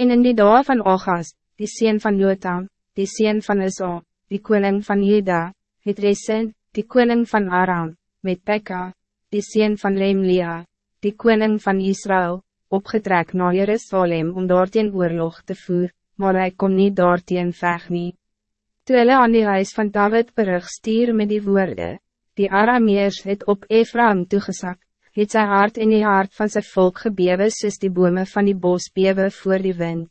En in die dag van Ogas, die sien van Jotam, die sien van Isa, die koning van Juda, het Resen, die koning van Aram, met Pekka, die sien van Lemlia, die koning van Israël, opgetrek naar Jerusalem om daarteen oorlog te voer, maar hij kon niet daarteen veg nie. Toe hulle aan die huis van David berug stuur met die woorden, die Arameers het op Ephraim toegesak, het sy hart in die hart van zijn volk gebewe soos die bome van die bos bewe voor die wind.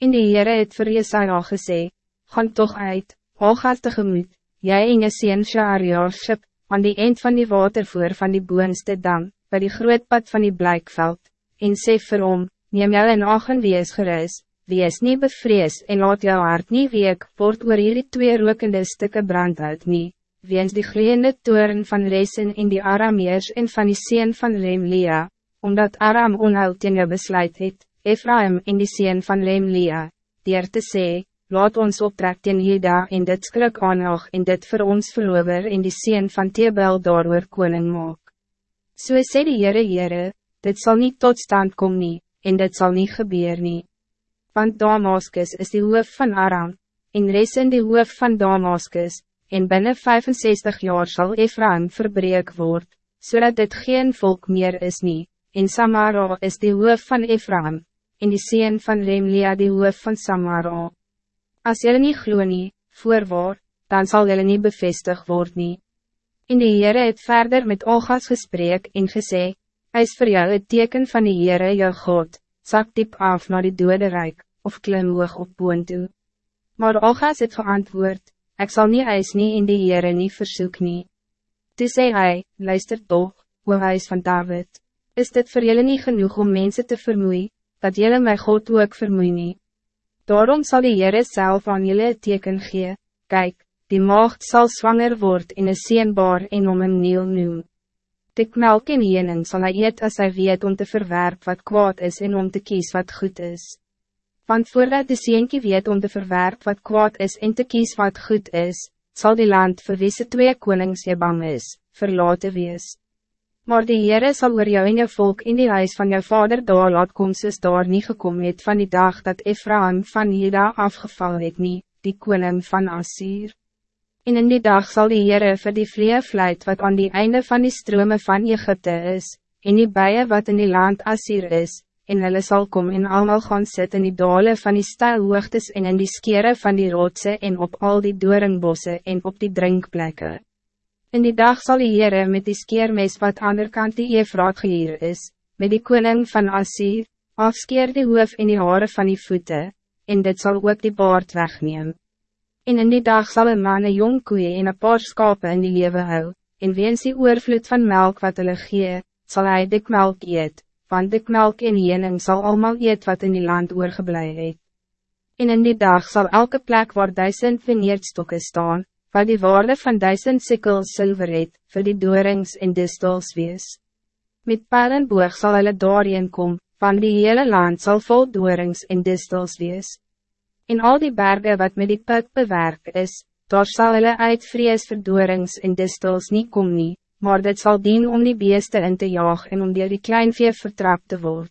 En die Heere het vir Jesaja gesê, gaan toch uit, Hoogast tegemoet, jy en jy sien Shaariarship, aan die eind van die watervoer van die boonste dam, by die groot pad van die blijkveld, en sê vir hom, neem jou in ag en wees gerus, wees nie bevrees en laat jou hart nie week, word oor hierdie twee rokende stukken brand uit nie, weens die gloeiende toren van Resen en die Arameers en van die seen van Lemlia, omdat Aram onheil teen jou besluit het, Ephraim en die seen van Lemlia, dier te sê, laat ons optrek teen Jeda en dit skrik aanhag en dit voor ons verlover en die seen van Tebel daar koning maak. So sê die Heere Heere, dit zal niet tot stand komen nie, en dit zal niet gebeuren nie. Want Damascus is die hoof van Aram, en Resen die hoof van Damascus, en binnen 65 jaar zal Ephraim verbreek word, zodat dit geen volk meer is nie, en Samara is die hoof van Ephraim, en die seen van Remlia die hoof van Samara. Als jullie niet glo nie, voorwaar, dan zal jullie niet bevestigd worden. Nie. En die Heere het verder met Olgas gesprek en gesê, Hij is voor jou het teken van die Heere jou God, zak diep af naar die dode rijk, of klim hoog op boon toe. Maar Olgas het geantwoord, ik zal niet eis nie in die Heere nie versoek nie. Toe sê hy, luister toch, o huis van David, is dit voor jullie niet genoeg om mensen te vermoeien, dat jullie mij God ook vermoeien nie? Daarom zal die Heere zelf aan jullie het teken gee, kijk, die maagd zal zwanger worden in een seenbaar en om een nieuw noem. Dik melk en jening sal hy eet as hy weet om te verwerp wat kwaad is en om te kies wat goed is. Want voordat de seentje weet om te verwerp wat kwaad is en te kies wat goed is, zal die land vir wie se twee konings jy bang is, verlaten wees. Maar die Heere sal oor jou en jou volk in die huis van jou vader daar laat kom soos daar nie gekom het van die dag dat Ephraim van Juda afgeval het nie, die koning van Assyr. En in die dag zal die Heere vir die vleefluit wat aan die einde van die strome van Egypte is, en die bijen wat in die land Assyr is, en hulle sal kom en allemaal gaan sit in die dale van die stijlhoogtes en in die skere van die rotse en op al die doornbosse en op die drinkplekken. In die dag zal die Heere met die skeermes wat ander kant die Efraat geheer is, met die koning van Assyr, afskeer die hoof en die haren van die voeten, en dit zal ook die baard wegneem. En in die dag zal een man een jong koeie en een paar skape in die lewe hou, en weens die oorvloed van melk wat hulle gee, sal hy dik melk eet, want dik melk en jening sal allemaal eet wat in die land oorgeblij het. En in die dag zal elke plek waar duisend veneerdstokken staan, wat die waarde van duizend sikkels zilver het, vir die doorings en distels wees. Met pijl en boog sal hulle daarin kom, van die hele land zal vol doorings en distels wees. In al die bergen wat met die put bewerk is, daar sal hulle uit vrees vir doorings en distels niet kom nie, maar dit zal dien om die beeste in te jaag en om die, die kleinvee vertrapt te worden.